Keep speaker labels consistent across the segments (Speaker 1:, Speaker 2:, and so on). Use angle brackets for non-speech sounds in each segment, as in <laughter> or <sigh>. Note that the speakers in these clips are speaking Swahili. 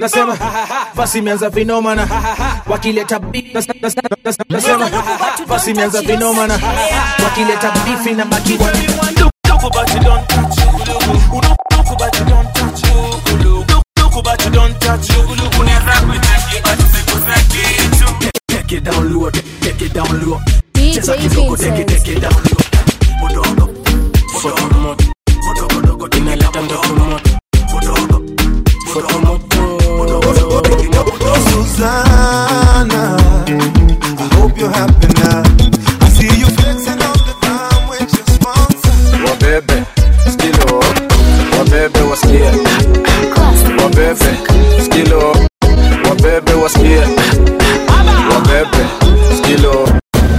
Speaker 1: nasema basi imeanza vinomana wakileta beef, nas- nas- nas- nas- nasema basi imeanza vinomana wakileta bifi na baki wa
Speaker 2: Look but you don't touch. Look but you don't touch. Look but you don't touch. Take it down low, take it down low. Cheza kidogo, take it, take it down low. Mudogo, mudogo, mudogo,
Speaker 3: You're happy now. I see you flexing all the time with your sponsor.
Speaker 4: wabebe skilo wabebe wasikie wabebe skilo wabebe wasikie wabebe skilo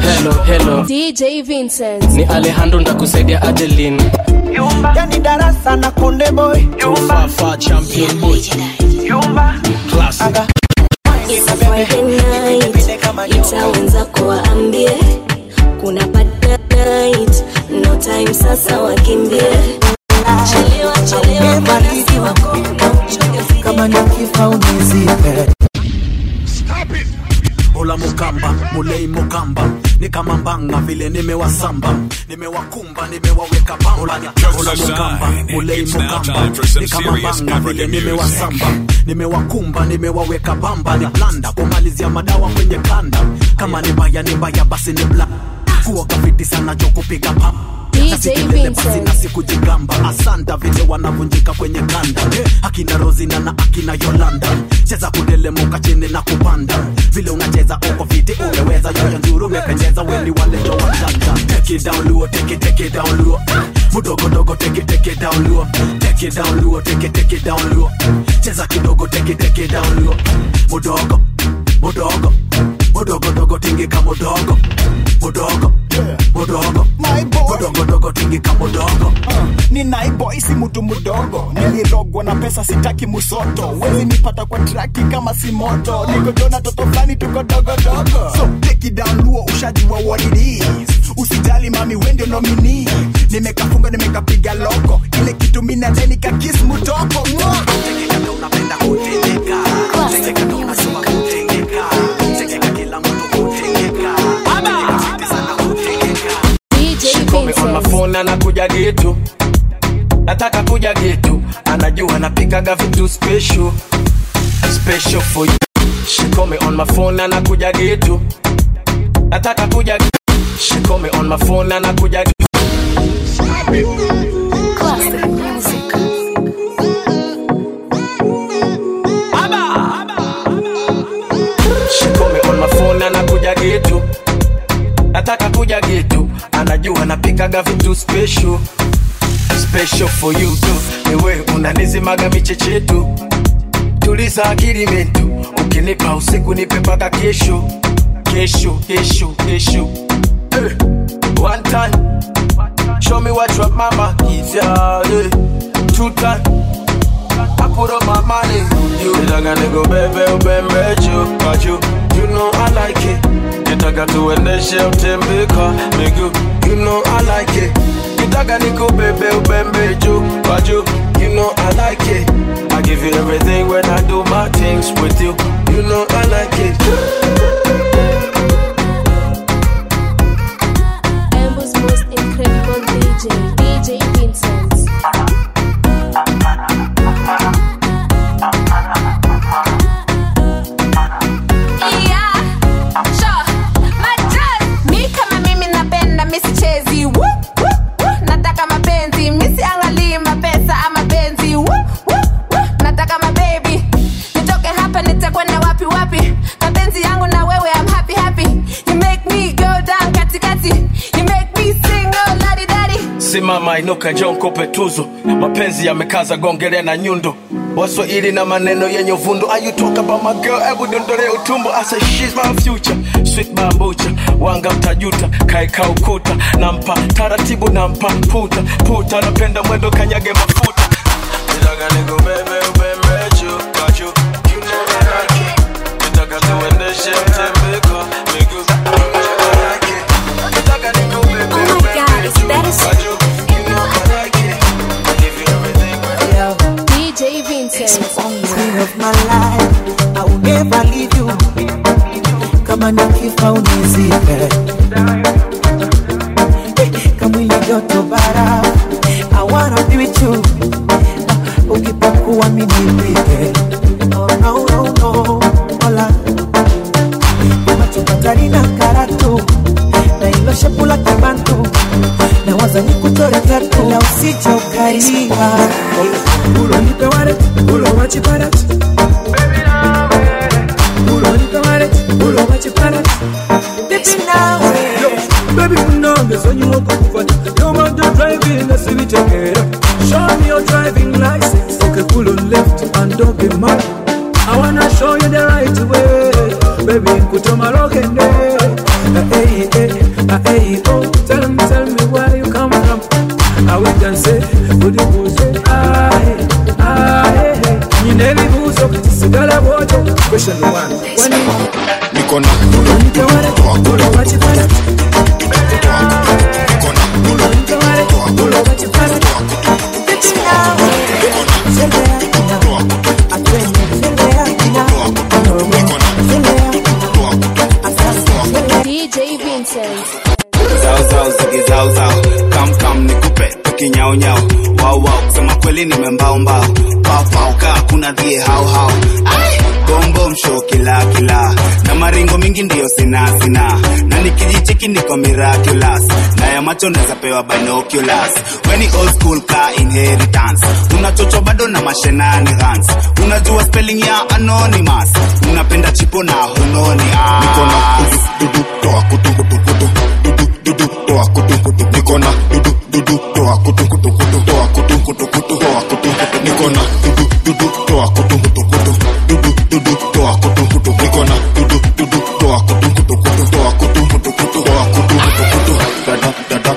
Speaker 5: Hello, hello.
Speaker 6: DJ Vincent.
Speaker 5: Ni Alejandro ndakusaidia Adeline.
Speaker 7: yani darasa na konde boy
Speaker 5: Fafa champion boy. Classic.
Speaker 6: It's a Friday night. Ita wenzako waambie kuna bad night. No time sasa wakimbie. Chelewa chelewa manasi wako na uchonge
Speaker 7: kama nikifa unizipe
Speaker 2: Ola mukamba, mulei mukamba ni kama mbanga vile nimewasamba nimewakumba nimewaweka pamba. Ola mukamba, mulei mukamba ni kama mbanga vile nimewasamba nimewakumba nimewaweka pamba. Ni blanda kumalizia madawa kwenye kanda. Kama ni mbaya ni mbaya basi ni bla. Kuwa kafiti sana jo kupiga pamba
Speaker 6: DJ
Speaker 2: basi na sikujigamba. Asanta vile wanavunjika kwenye kanda. Eh, akina rozina na akina yolanda. Cheza kudelemuka chini na kupanda. Vile unacheza uko viti umeweza yoyo nzuri umependeza weni take it down luo. Mudogo dogo bodogo dogo tingi ka Bodogo, down luo mudogo. Mudogo mudogo dogo tingika mudogo. Mudogo. Mudogo. Mudogo dogo tingika mudogo.
Speaker 7: Ni naiboy si mtu mdogo nilirogwa na pesa sitaki musoto. Wewe nipata kwa traki kama si moto. Niko jona toto fulani tuko dogo. so take it down luo ushaji wa what it is. Usijali mami wende nomini nimekafunga nimekapiga loko. Ile kitu mina deni kakis mutoko Mwah!
Speaker 2: unapenda kutingika
Speaker 5: anakuja getu. Nataka kuja getu. Anajua napikaga vitu special. Special for you. She call me on my phone anakuja getu. Nataka kuja getu. She call me on my phone anakuja getu. She call me on my phone anakuja getu. Nataka kuja getu. Anajua napikaga vitu special. Special for you too. Niwe unanizimaga michechetu. Tuliza akili mentu. Ukinipa usiku nipe mpaka kesho. Kesho, kesho, kesho. Eh, One time. Show me what your mama is ya. eh. Two time. I put up my money. You nitaka nikubebe ubembe juu kachu. You know I like it. Nitaka tuendeshe utembe kwa miguu. You know I like it. Nitaka nikubebe ubembe juu kwa juu. You know I like it. I give you everything when I do my things with you. You know I like it. Simama inuka njoo tuzo. Mapenzi yamekaza gongere na nyundo. Waswahili na maneno yenye uvundo. Are you talk about my girl? Dondole utumbo. I say she's my future. Sweet bambucha. Wanga mtajuta. Kaeka ukuta nampa. Taratibu nampa puta. Puta napenda mwendo kanyage mafuta. Nitaka
Speaker 3: ama nikifa unizike. Eh, Kamwili joto bara I wanna be with you. Ah, ukipokuwa minipike oh, no, no, no. Hola machupatari na karatu na ilo shepu la kibantu na waza ni kutore tatu na usije ukaria
Speaker 1: Ulo nipe walet, ulo wachi parat
Speaker 3: nawe
Speaker 1: Yo, baby unonge sonyi wako kufanya Yo man the driving, let's see me take it up. Show me your driving license. Okay, pull on left and don't get mad. I wanna show you the right way. Baby, kutoma rokende Hey, eh, eh, hey, eh, hey, oh. Tell me, tell me where you come from. I will dance, budi buze Aye, aye. Nyineli buzo, sigala bojo Question one. When you
Speaker 8: niko
Speaker 6: DJ Vincent.
Speaker 9: kam kam nikupe. Nyao. Wao kusema kweli nimembaombao pao pao kaa kuna dhie hauhau bombo msho kila kila na maringo mingi ndiyo sina sina na nikijicheki niko miraculous na ya macho naweza pewa binoculars weni old school ka inheritance unachocho bado na mashenani hans unajua spelling ya anonymous unapenda chipo na hunoni ah.
Speaker 8: nikona dudu toa kutu kutu kutu dudu dudu toa kutu kutu niko na dudu dudu toa kutu kutu kutu toa kutu kutu kutu toa kutu kutu niko na dudu dudu dudu dudu niko na dudu dudu dada dada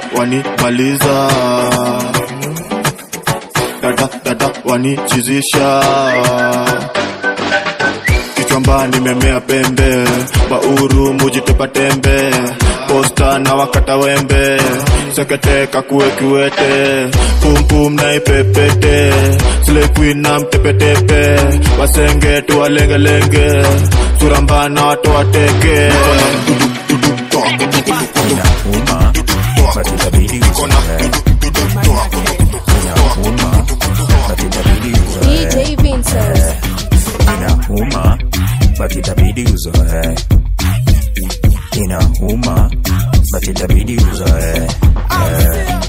Speaker 8: dada dada wanichizisha kichwamba nimemea pembe bauru mujitepa tembe posta na wakata wembe. Seketeka kuwekiwete pumpum na ipepete. Slekwi na mtepetepe wasenge tuwalengelenge. Surambana
Speaker 10: uzoe
Speaker 6: DJ Vincent.
Speaker 10: inauma but itabidi uzoe inauma but itabidi uzoe Eh.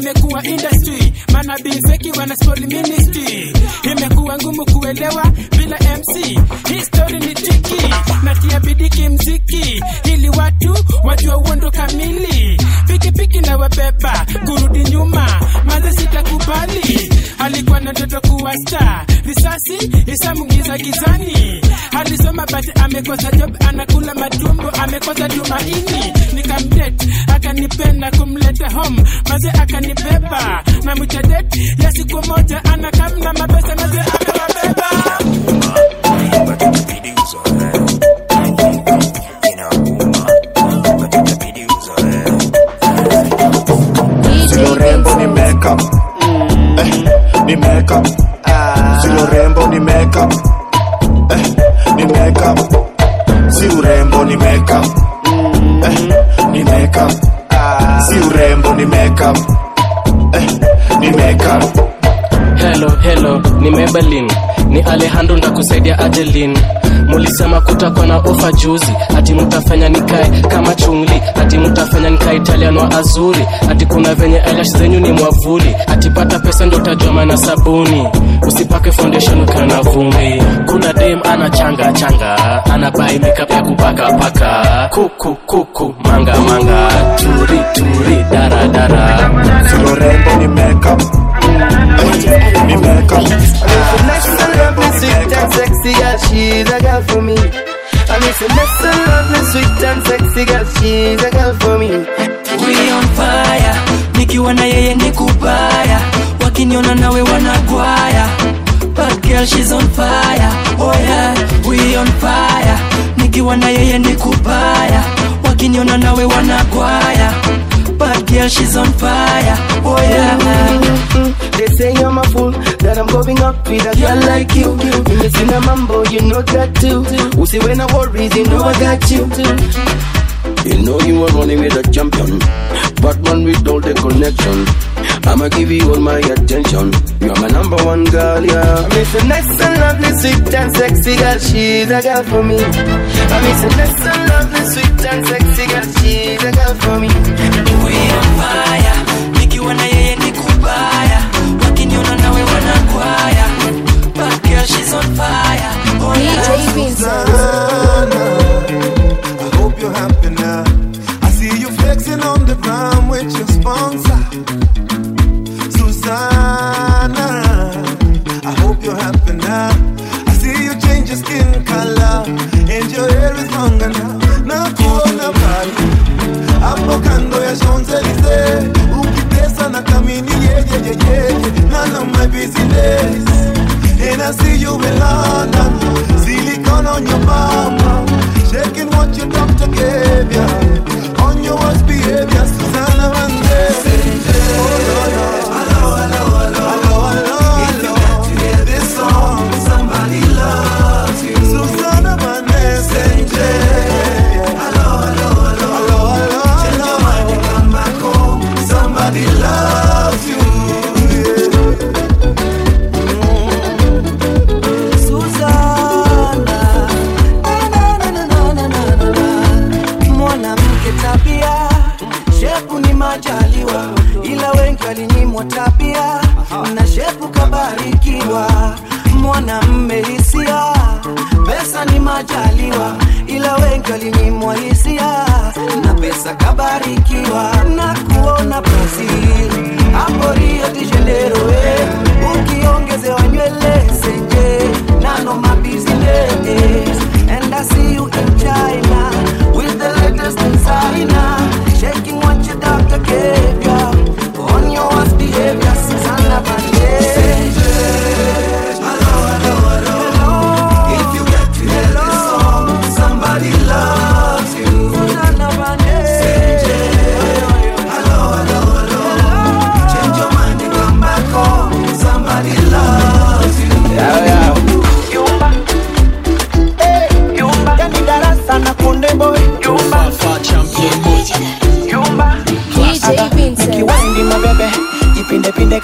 Speaker 11: Imekuwa industry. Mana bizeki wana sport ministry. Imekuwa ngumu kuelewa bila mc history ni tiki natia bidiki mziki. Ili watu wajua uondo kamili. Pikipiki na wabeba kurudi nyuma. Maze sitakubali. Alikuwa na ndoto kuwa star risasi isamugiza gizani. Alisoma bati amekosa job anakula matumbo amekosa tumaini. Nikamdet akanipenda kumleta home. Maze akanibeba na mchadeti ya siku moja anakamna mapesa maze amewabeba
Speaker 8: ni makeup. Eh, ni makeup
Speaker 12: Ndakusaidia Adeline. Mulisema kutakuwa na ofa juzi, ati mutafanya nikae kama chungli, ati mutafanya nikae Italian wa azuri, ati kuna venye eyelash zenyu ni mwavuli, ati pata pesa ndo utajua maana sabuni, usipake foundation kana vumbi. Kuna dem ana changa changa, ana buy makeup ya kupaka paka, kuku kuku manga manga, turi turi dara dara,
Speaker 8: rembo ni makeup. Ni makeup
Speaker 13: lovely, sweet and sexy girl, she's a girl for me. I miss a nice and lovely, sweet and sexy girl, she's a girl for me.
Speaker 14: we on fire nikiwa na yeye ni kubaya. Wakiniona nawe wanagwaya. Bad girl she's on fire oh yeah we on fire. Nikiwa na yeye ni kubaya. Wakiniona nawe wanagwaya Bad girl, she's on fire. Oh yeah.
Speaker 13: They say I'm a fool, that I'm going up with a girl like you. You missing a mambo, you know that too. Who see when I worry, you know I got you.
Speaker 15: You know you are running with a champion, but Batman with all the connection. I'ma give you all my attention. You're my number one girl, yeah.
Speaker 13: Miss a nice and lovely, sweet and sexy girl, she's a girl for me. I miss a nice and lovely, sweet and sexy girl, she's a girl for me.
Speaker 14: We on fire. Nikiwa na yeye ni kubaya. Wakiniona nawe wanakwaya. Bad girl, she's on fire. Oh yeah.
Speaker 3: Susanna, I hope you're happy now. I see you flexing on the ground with your sponsor. I hope happy now. I see you change your skin color and your hair is longer now. Na kuona pale hapo kando ya Champs-Elysees ukitesa na kamini yeyeyeye none of my business. And I see you in London. Silicone on your mama. Shaking what your doctor gave ya. On your worst behavior Susanna Vande Somebody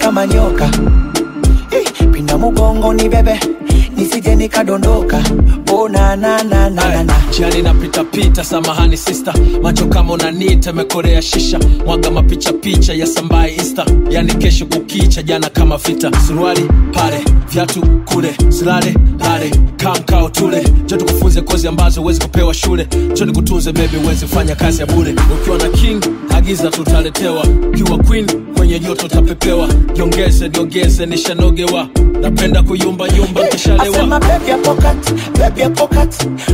Speaker 16: kama nyoka. Eh, pinda mugongo ni bebe nisije nikadondoka. Oh, na, na, na, na, na, na.
Speaker 5: pitapita samahani sista macho kama unanita mekorea shisha. Mwaga mapicha picha ya sambaye ista yani kesho kukicha jana kama vita. Suruali pale vyatu kule. Silale lale kamkao tule. Jo tukufunze kozi ambazo huwezi kupewa shule. Cho nikutunze bebi huwezi fanya kazi ya bure. Ukiwa na king agiza tutaletewa. Ukiwa queen kwenye joto tapepewa. Jongeze jongeze nishanogewa napenda kuyumbayumba nkishalewa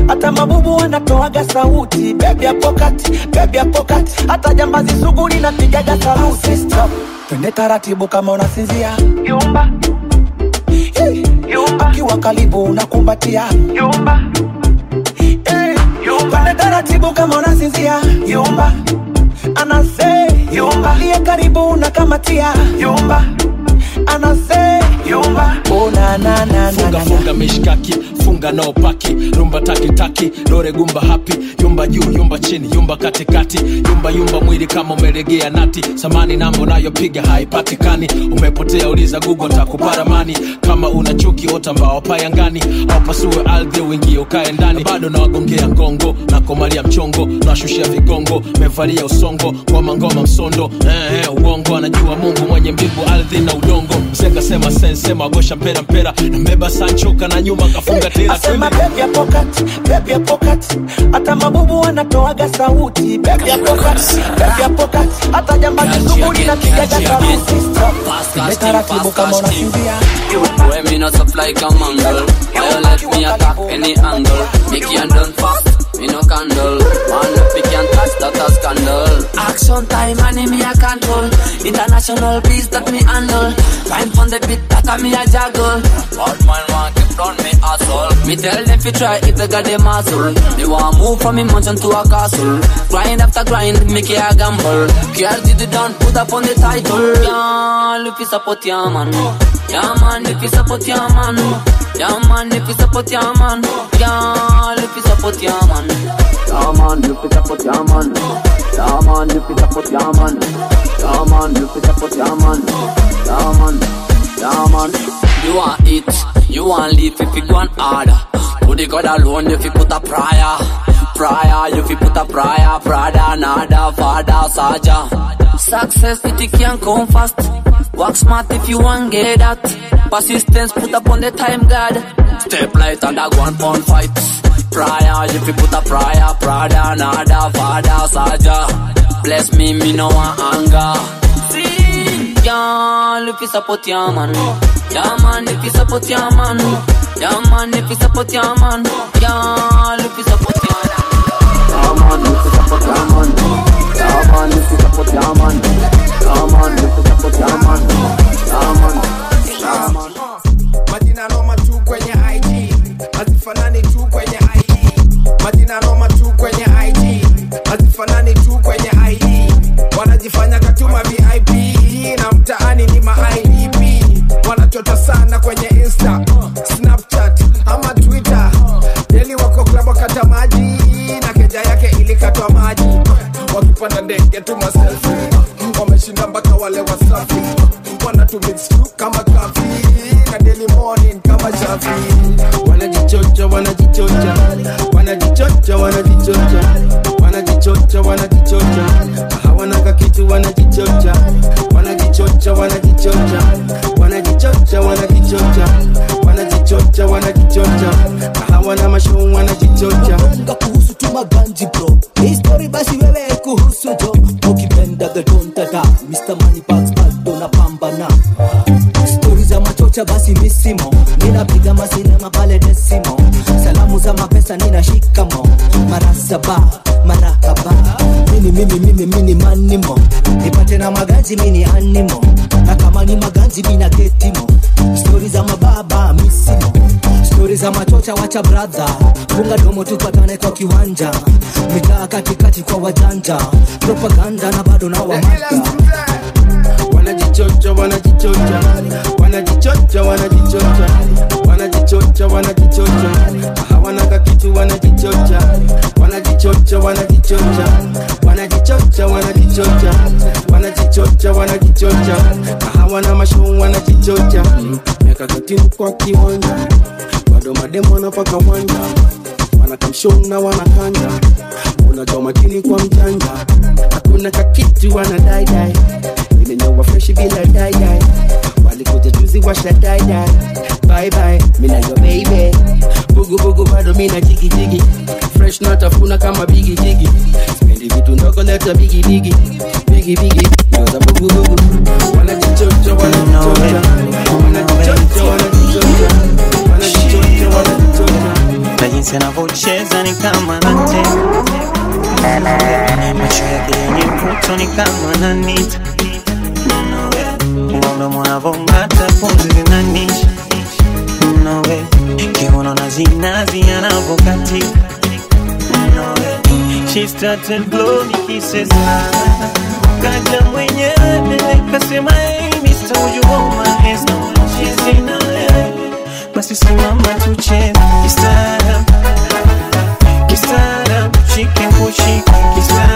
Speaker 16: hata mabubu wanatoaga sauti. Bebi ya pokat bebi ya pokat hata jambazi sugu na saluti Stop. twende taratibu kama unasinzia. Yumba. Yumba. Akiwa karibu unakumbatia. Yumba. Twende taratibu kama unasinzia. Yumba. Anase yumba. liye karibu unakamatia. Yumba anase. Yumba. Ona
Speaker 5: funga funga mishkaki funga naopaki rumba takitaki taki lore gumba happy yumba juu yumba chini yumba katikati. Yumba yumba mwili kama umelegea nati. Samani namba unayopiga haipatikani. Umepotea uliza gugo takuparamani kama una chuki ota mbao payangani au pasue ardhi uingie ukae ndani. Bado nawagongea ngongo nakomalia mchongo. Nawashushia vigongo mevalia usongo. Ngoma ngoma msondo eh, eh, uongo. Anajua mungu mwenye mbingu ardhi na udongo. Msekasema sensema agosha mpera mpera. Nambeba sanchoka na nyuma kafunga tera
Speaker 16: asema bebi ya pokat bebi ya pokat hata mabubu sababu anatoaga sauti. Bebi ya pokati hata jamba kizunguni na kigaja karusi imetaratibu kama
Speaker 17: unakimbia. Me no up like a let me attack any angle? Fast, me can't touch that a scandal. Action time, money me a control. International beats that me handle. Time on the beat that a me a juggle. Bad man want keep down me asshole. Me Me tell them fi try if they got the muscle. They want move from a mountain to a castle. Grind after grind, make it a gamble. Carry the down, put up on the title. Yeah, if you support your man. Yeah man, if you support your man. Yeah man, if you support your man. Yeah, if you support your man. Yeah man, if you your man. Yeah man, you support your man. Yeah man, you support your man. Yeah man, yeah man. You want it, you want live if you go on harder. Put the God alone if you put a prayer. Prayer, if you put a prayer. Prada, nada, father, saja. Success, it can come fast. Work smart if you want get that. Persistence, put up on the time, God. Step light and a one pound fight. Prayer, if you put a prayer. Prada, nada, father, saja. Bless me, me no want anger. See, y'all, if you support your man. Yeah, man, if you support your man. Yeah, man, if you support your man. Y'all, if you support your man. Yeah, man, if you support your man. Yeah, man, if you support your man. Yeah, man, if you support your man. Yeah, man. Yeah, man.
Speaker 18: Yake ilikatwa maji. Wakipanda ndege tu maselfi wameshinda mpaka wale wasafi. Wana tu kama kafi na daily morning kama shafi. Wanajichocha wanajichocha. Wanajichocha wanajichocha. Wanajichocha wanajichocha. Hawana kakitu wanajichocha. Wanajichocha wanajichocha. Wanajichocha wanajichocha wanajichocha wanajichocha. Hawana mashuu wanajichocha.
Speaker 19: Kuhusu tu maganji bro. Hii story basi wewe kuhusu jo ukipenda the don tata Mr. Money Bags bado napambana. Stori za machocha basi misimo ninapiga masinema pale desimo salamu nina mapesa mo. Mara saba marahaba mini mimi mimi mini manimo nipate na maganji mini animo na kama ni maganji mina getimo stori za mababa misimo stori za machocha wacha bradha funga domo tupatane kwa kiwanja. Mitaa katikati kwa wajanja. Propaganda na bado na wamata
Speaker 18: wanajichocha wanajichocha. Wanajichocha wanajichocha wanajichocha wanajichocha. Hawanaka kitu wanajichocha. Wanajichocha wanajichocha. Wanajichocha wanajichocha. Wanajichocha wanajichocha. Hawana mashuu wanajichocha. Miaka katini kwa kiwanja. Bado mademo wanapaka wanja. Wanakamshona wanakanja. Unajua makini kwa mjanja. Hakuna kakitu wanadaidai imenyewa freshi bila daidai walikuja juzi washa daidai bye bye mina yo baby. Bugu bugu bado mina jigi jigi. Fresh natafuna kama bigi jigi. Spendi vitu ndogo leta bigi bigi. Bigi bigi yoza bugu bugu. Wanajichocha wanajichocha wanajichocha wanajichocha wanajichocha wanajichocha
Speaker 20: na jinsi anavyocheza ni kama nate macho yake yenye mvuto ni kama nanita unavong'ata pumzi zinanisha nawe kiuno na zinazi anavokati. Nawe she started kaja mwenyewe kasema hey in a basi simama tucheze. Kistaarab kistaarab shike kushike kistaarab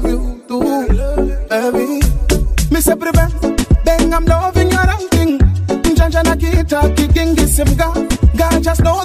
Speaker 18: love you
Speaker 3: too, baby. Me say prevent, bang, I'm loving your ranking. Janja na kita kicking, kiss him, God. God just know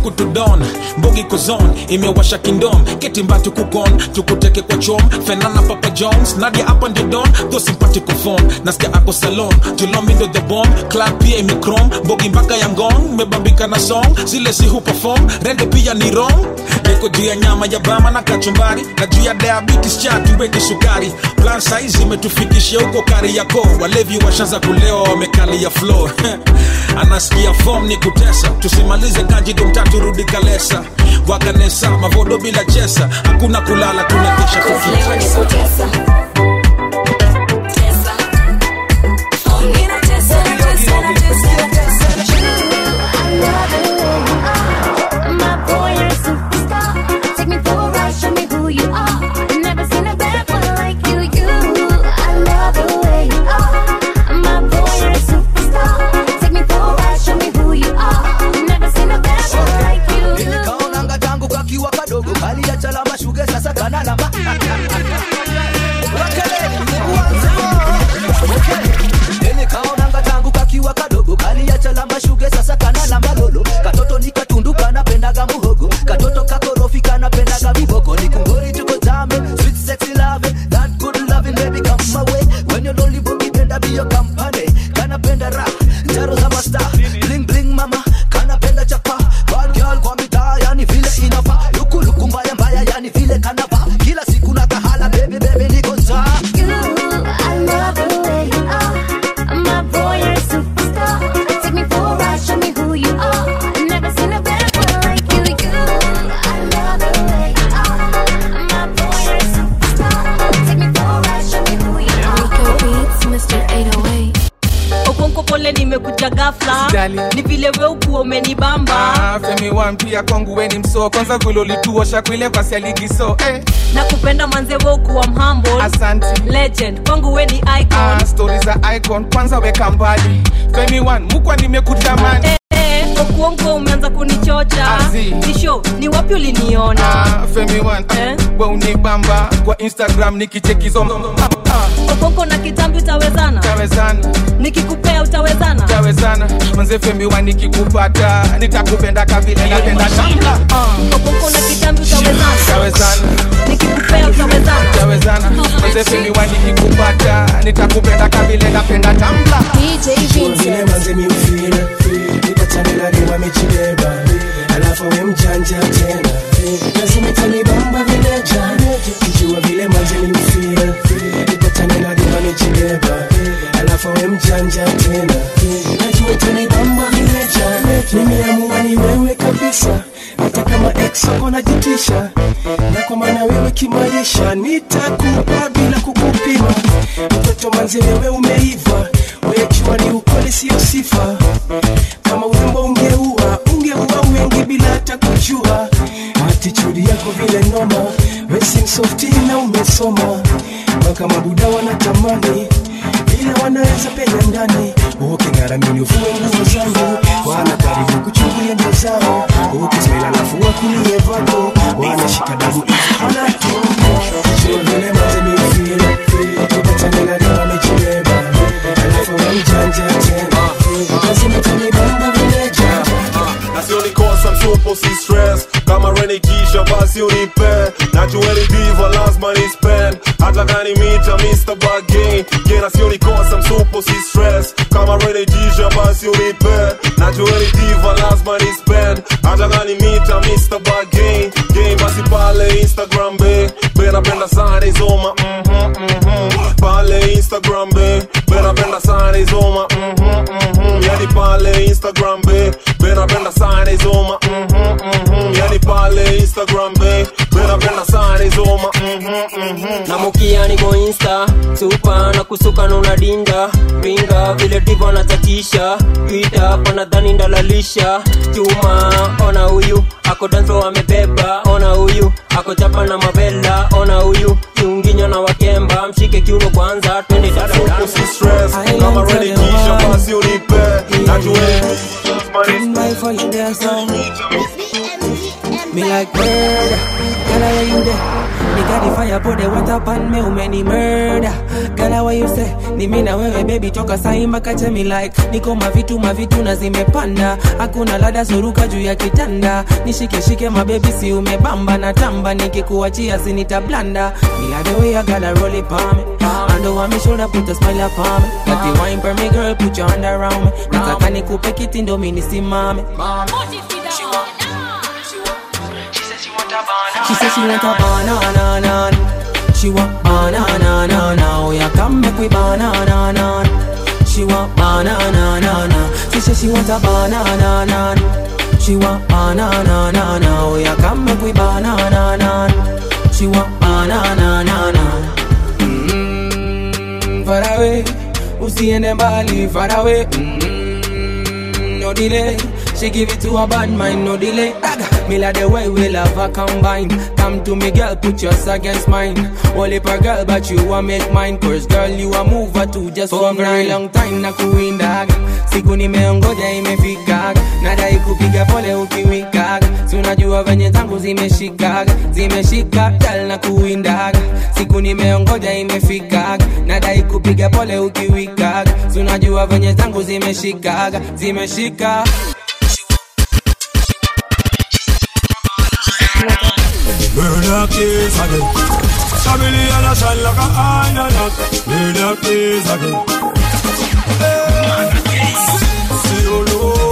Speaker 5: usiku tudon mbogi kuzon imewasha kindom ketimbatu kukon tukuteke kwa chom fenana papa jones nadia hapa ndio don thosimpati kufon naskia ako salon tulomindo the bom club pia imekrom mbogi mpaka ya ngong mebambika na song zile si hupefom rende pia ni rong iko juu ya nyama ya bama na kachumbari na juu ya diabetes chatu wengi sukari. Plan saizi imetufikisha huko kari yako walevi washaza kulewa wamekali ya flow <laughs> anasikia form ni kutesa tusimalize kaji kajidomtatu turudi kalesa. Wakanesa mavodo bila chesa, hakuna kulala tunakesha kukitesa
Speaker 21: msoo kwanza vilolituosha kwile basi aligiso eh.
Speaker 22: na kupenda manze wokuwa ukuwa mhamble
Speaker 21: Asante.
Speaker 22: legend kwangu we ni icon.
Speaker 21: Ah, stori za icon. Kwanza weka mbali. Femi one mukwa nimekutamani
Speaker 22: Eh, kuongo umeanza kunichocha.
Speaker 21: Azi.
Speaker 22: nisho ni wapi uliniona?
Speaker 21: Ah, femi one eh? we unibamba. Kwa instagram nikichekizo
Speaker 22: okonko na kitambi utawezana.
Speaker 21: Tawezana
Speaker 22: nikikupea utawezana.
Speaker 21: Tawezana manze fembi wa nikikupata nitakupenda kavile napenda shamba
Speaker 22: kokoko na kitambi utawezana.
Speaker 21: Tawezana
Speaker 22: nikikupea utawezana.
Speaker 21: Tawezana manze fembi wa nikikupata nitakupenda kavile napenda DJ
Speaker 23: vile manze mi ufeel nipatane na dema mechibeba alafu we mjanja tena. Lazima itanibamba vile jana. Kijua vile manze mi nipatane na dema mechibeba alafu we mjanja tena. Najua itanibamba vile jana nimeamua ni wewe kabisa. Hata kama ex wako najitisha na kwa maana wewe kimaisha nitakupa bila kukupima. Mtoto manzi wewe umeiva. Wejua ni ukweli siyo sifa. Kama urembo ungeua ungeua wengi bila hata kujua. Atitudi yako vile noma. Wesim softi na umesoma mpaka mabuda wanatamani ila wanaweza penya ndani. Uking'aramini ufue nguvu zangu. Wana karibu kuchungulia ndio zao. Ukismail alafu wakulie vato. Wanashika dabu wanajua na
Speaker 24: sio nikosa msupo si stress kama renikisha basi unipe najueni diva lazima ni spend hata kani mita Mr. Bargain. Gena sio nikosa msupo si stress kama renikisha basi unipe najueni diva lazima ni spend hata kani mita Mr. Bargain. Game basi pale Instagram be. Bena penda sana izoma mhm mhm pale Instagram be. Bena penda sana izoma mhm mhm yani pale Instagram be bena penda sana izoma mhm mhm yani pale Instagram be benapenda sana hizo ma mm
Speaker 25: -hmm, mm -hmm. na mukia niko insta. Supa na kusuka na unadinda. Ringa vile divo natatisha twita panadhani ndalalisha. Chuma ona huyu. Ako danso amebeba ona huyu. Ako chapa na mavela ona huyu. Kiunginyo na wakemba mshike kiuno kwanza twende dada.
Speaker 24: Si stress. Kama renikisha basi unipe. Najueni
Speaker 16: Me like murder, girl, you there? Nigga the fire put the water pan me. Umeni murder? Girl, how you say? Ni mimi na wewe baby toka sai mpaka chemi like Niko mavitu mavitu na zimepanda. Hakuna lada suruka juu ya kitanda. Nishike shike mabebi si umebamba na tamba. Nikikuachia sinitablanda. Me like the way I gotta roll it palm And one me shoulder put a smile upon me. Got the wine for me girl put your hand around me. Nataka nikupe Mami mimi nisimame She said she want a banana, she want banana, na na. Oh yeah, come make we banana, na. She want banana, na na. She said she want a banana, na. She want banana, na na. Oh yeah, come make we banana, na. She want banana, na na. Mm, far away, usiende mbali, far away. Mm, no delay. She give it to a bad mind, no delay. Daga. Me like the way we love her combine. Come to me, girl, put yours against mine. Only per girl, but you want make mine. Cause girl, you a mover too, just for a long time na kuindaga. Siku nimeongoja imefikaga, nadai kupiga pole ukiwikaga. Si unajua venye zangu zimeshikaga, zimeshika girl na kuindaga. Siku nimeongoja imefikaga, nadai kupiga pole ukiwikaga. Si unajua venye zangu zimeshikaga, zimeshika.
Speaker 26: Murder case again. Family and a shine like a iron hot. Murder case again. Hey. See you oh, low,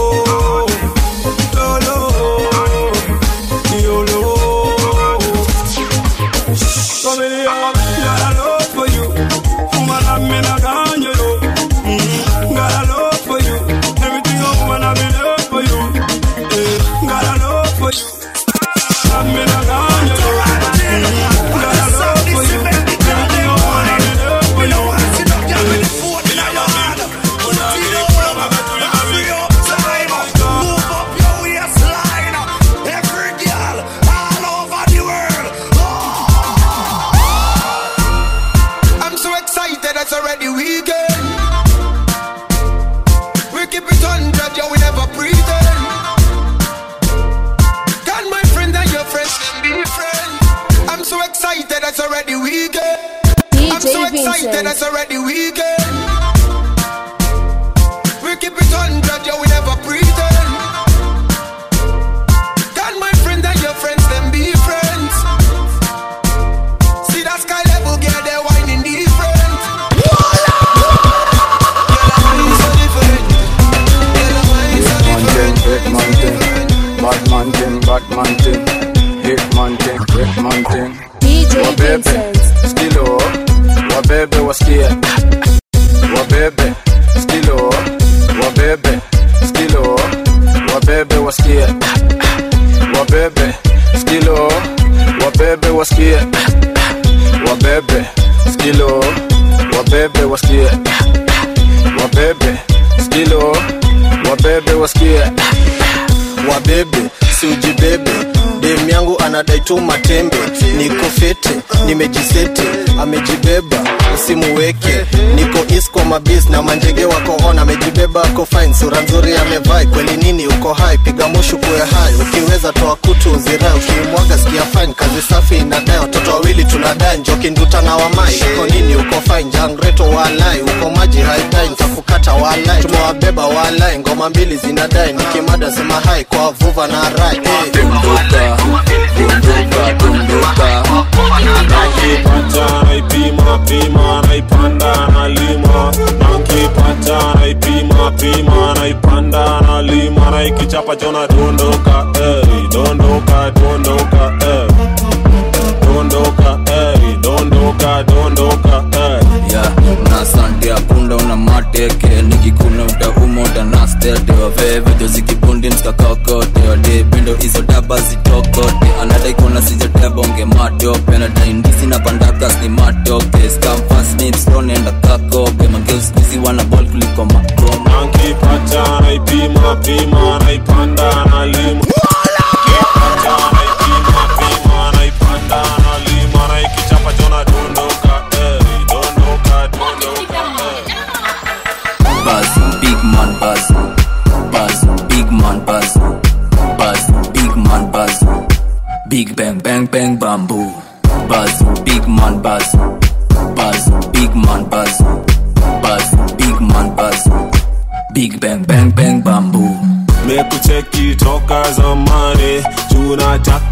Speaker 8: anadai tu matembe niko fete nimejisete amejibeba usimuweke. Niko is kwa mabis na manjege wako on amejibeba ako fine sura nzuri amevai. Kweli nini uko hai? Piga mushu kuwe hai. Ukiweza toa kutu uzirai ukimwaga sikia fine. Kazi safi inadai watoto wawili tunadai njoki nduta na wamai. Uko nini uko fine? Jangreto walai uko maji haidai ntakukata walai. Tumewabeba walai ngoma mbili zinadai nikimada sema hai kwa vuva na rai. Hey.
Speaker 27: Papa John,
Speaker 24: I don't know.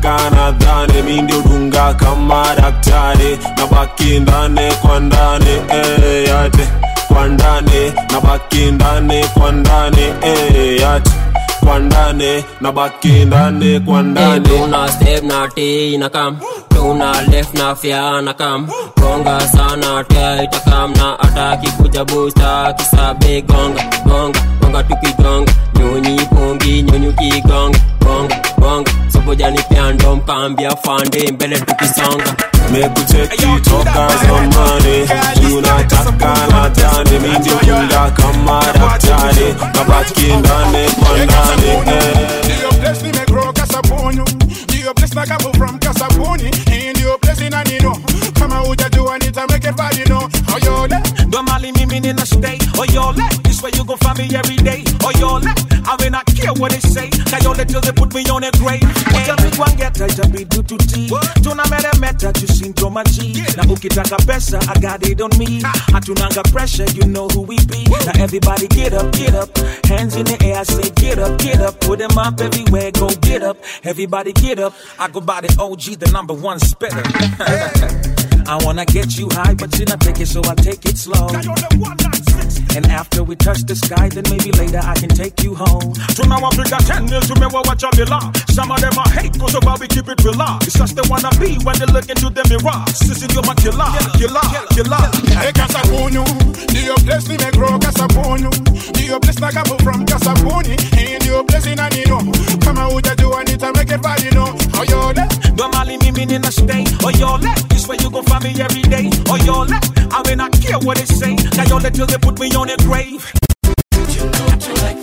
Speaker 24: Tunataka nadhani mi ndio dunga kama daktari. Na baki ndani kwa ndani eh, yate. Kwa ndani na baki ndani kwa ndani eh, yate. Kwa ndani na baki ndani kwa ndani.
Speaker 25: Tuna step na t na kam tuna left na fya na kam gonga sana tia itakam na ataki kuja busta kisabe gonga gonga. Gonga tukigonga nyonyi pongi nyonyi ukigonga gonga gonga sobojani pyando mkambia fande mbele tukisonga
Speaker 24: mekucheki toka zamani tunataka nadhani mi ndio dunga kama daktari na baki ndani kwa ndani eh.
Speaker 28: Ndio place nimegrow kasabuni Ndio place na kapu from kasabuni Hii ndio place inanino Kama hujajua nita make it bad you know Oyole
Speaker 5: Ndo mali mimi nina stay Oyole This way you gon' find me every day. Oyole I mean I care what they say. Kayole till they put me on a grave. Utabidi wangeta itabidi tuti Tunameremeta tusintomaji Na ukitaka pesa I got it on me. Hatunanga pressure you know who we be. Now everybody get up get up. Hands in the air I say get up get up. Put them up everywhere go get up. Everybody get up. I go by the OG the number one spitter <laughs> I wanna get you high, but you not take it, so I take it slow. And after we touch the sky, then maybe later I can take you home.
Speaker 29: tunawapiga teni tumewawacha bila some of them are hate kwa sababu we keep it real it's just they wanna be when they look into the mirror. Sisi ndio makila kila kila
Speaker 28: Hey kasabuni Ndio place nimegrow kasabuni Ndio place na kapu from kasabuni Hii ndio place inanino Kama hujajua nita make it bad you know. Oyole
Speaker 5: Ndo mali mimi nina stay. Oh, yo, let this way you gon' find on me every day. Oh, y'all, I will not care what they say. Now y'all until they put me on their grave.
Speaker 6: You know
Speaker 3: you you?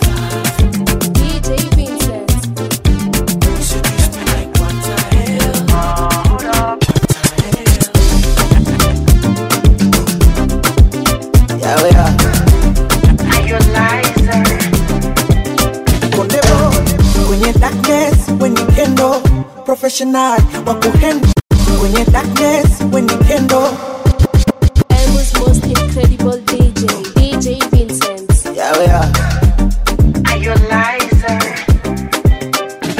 Speaker 3: When you're you kwenye darkness when you kendo
Speaker 6: Elmo's most incredible DJ, DJ Vincent.
Speaker 3: yeah, yeah. Are. You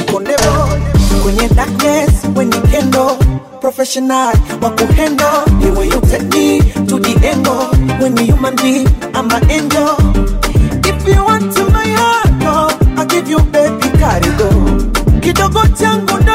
Speaker 3: Konde boy kwenye darkness when you kendo professional wa kuhandle the way you take me to the angle. When you human being I'm an angel. If you want to my heart oh, I'll give you baby karigo kidogo changu ndo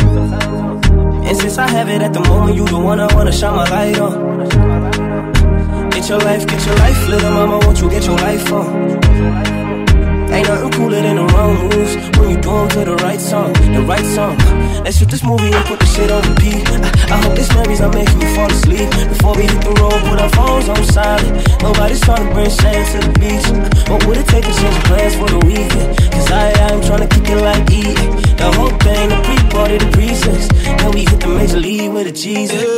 Speaker 30: And since I have it at the moment, you the one I wanna shine my light on. Get your life, get your life, little mama, won't you get your life on? Ain't nothing cooler than the wrong moves when you do 'em to the right song, the right song. Let's shoot this movie and put the shit on repeat. I, I hope this memories are making you fall asleep before we hit the road. Put our phones on silent. Nobody's trying to bring sand to the beach. What would it take to change plans for the weekend? Cause I I am trying to kick it like E. The whole thing, the pre-party, Jesus.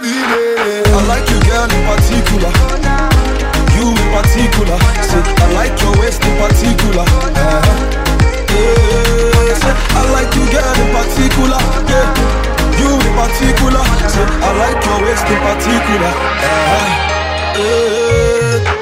Speaker 30: baby.
Speaker 31: I like you, girl, in particular. You in particular. Say, I like your waist in particular. Yeah. Say, I like you, girl, in particular. Yeah. You in particular. Say, I like your waist in particular. Uh-huh. Yeah.